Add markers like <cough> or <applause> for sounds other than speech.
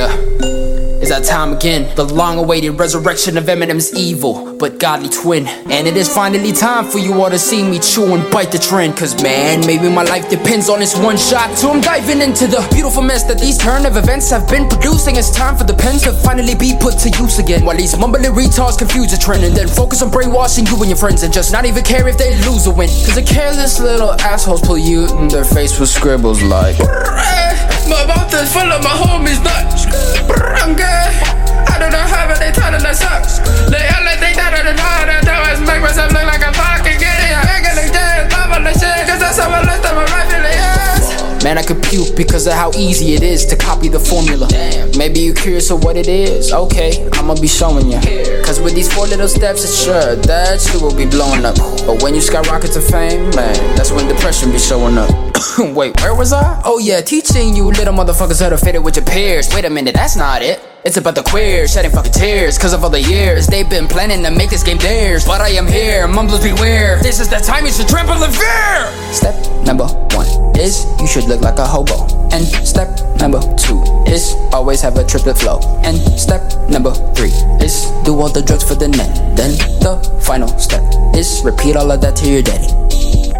Yeah. It's that time again, the long awaited resurrection of Eminem's evil, but godly twin. And it is finally time for you all to see me chew and bite the trend. Cause man, maybe my life depends on this one shot. So I'm diving into the beautiful mess that these turn of events have been producing. It's time for the pens to finally be put to use again. While these mumbling retards confuse the trend and then focus on brainwashing you and your friends and just not even care if they lose or win. Cause the careless little assholes in their face with scribbles like. My mouth is full of my homies nuts. Man, I could puke because of how easy it is to copy the formula. Maybe you're curious of what it is. Okay, I'ma be showing you. Cause with these four little steps, it's sure that you will be blowing up. But when you skyrocket to fame, man, that's when depression be showing up. <coughs> Wait, where was I? Oh yeah, teaching you little motherfuckers how to fit it with your peers. Wait a minute, that's not it. It's about the queers shedding fucking tears Cause of all the years. They've been planning to make this game theirs But I am here, mumbles beware. This is the time you should trample in fear. Step number one is you should look like a hobo. And step number two is always have a triplet flow. And step number three is do all the drugs for the net. Then the final step is repeat all of that to your daddy